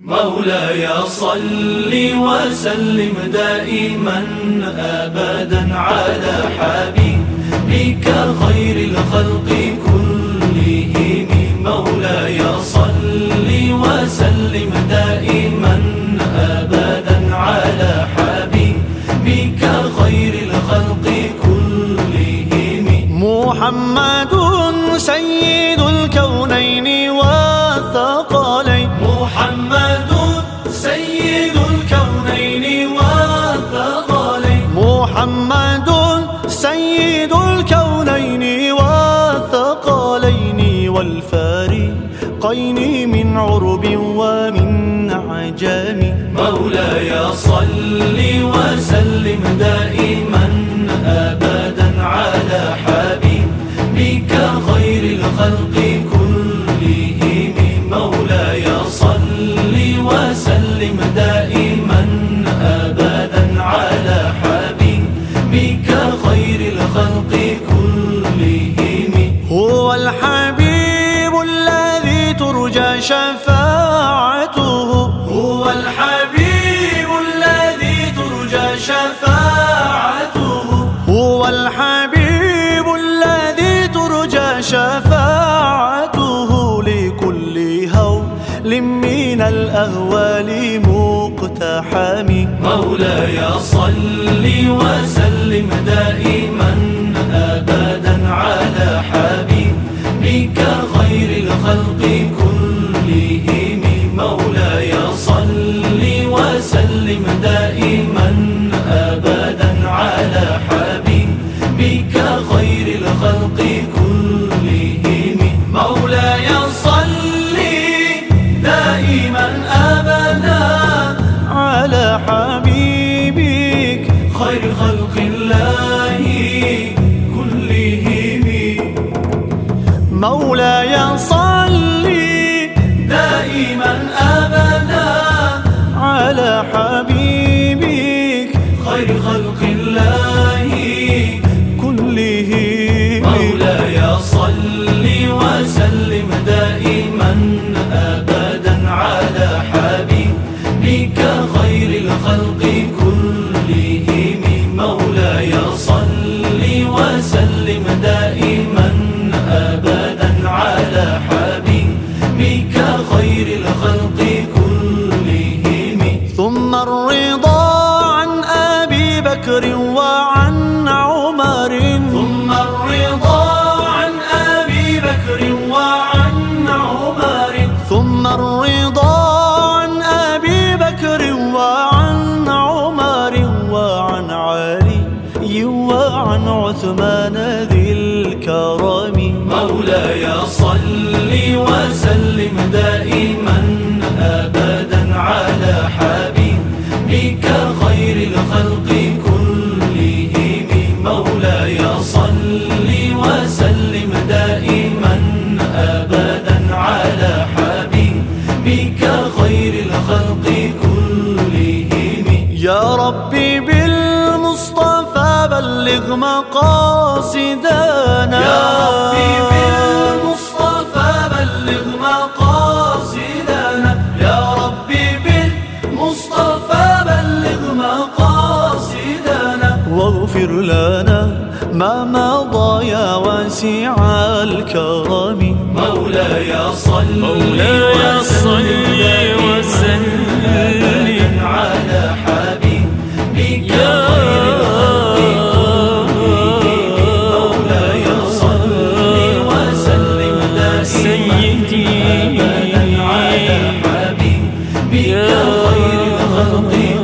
مولاي صل وسلم دائما ابدا على حبيبك خير الخلق كلهم. مولاي صل وسلم دائما ابدا على حبيبك سيد الكونين والثقلين والفارقين من عرب ومن عجم مولاي صل وسلم دائما ابدا على حبيبك خير الخلق كلهم. مولاي صل وسلم دائما ابدا الحبيب الذي ترجى شفاعته. هو الحبيب الذي ترجى شفاعته. هو الحبيب الذي ترجى شفاعته. لكل هول من الأهوال مقتحم. مولاي صل وسلم دائما. حبيبك خير خلق الله كلهم. مولاي صلي دائما ابدا على حبيبك خير خلق الخلق كلهم مولاي، صل وسلم دائما أبدا على حبيبك خير الخلق كلهم. ثم الرضا عن أبي بكر عثمان ذي الكرم. مولاي صل وسلم دائما أبدا على حبيبك خير الخلق مقاصدنا. يا ربي بالمصطفى بلغ مقاصدنا. يا ربي بالمصطفى بلغ مقاصدنا. واغفر لنا ما مضى يا واسع الكرم. مولاي صل مولاي صل بك خير الخلق.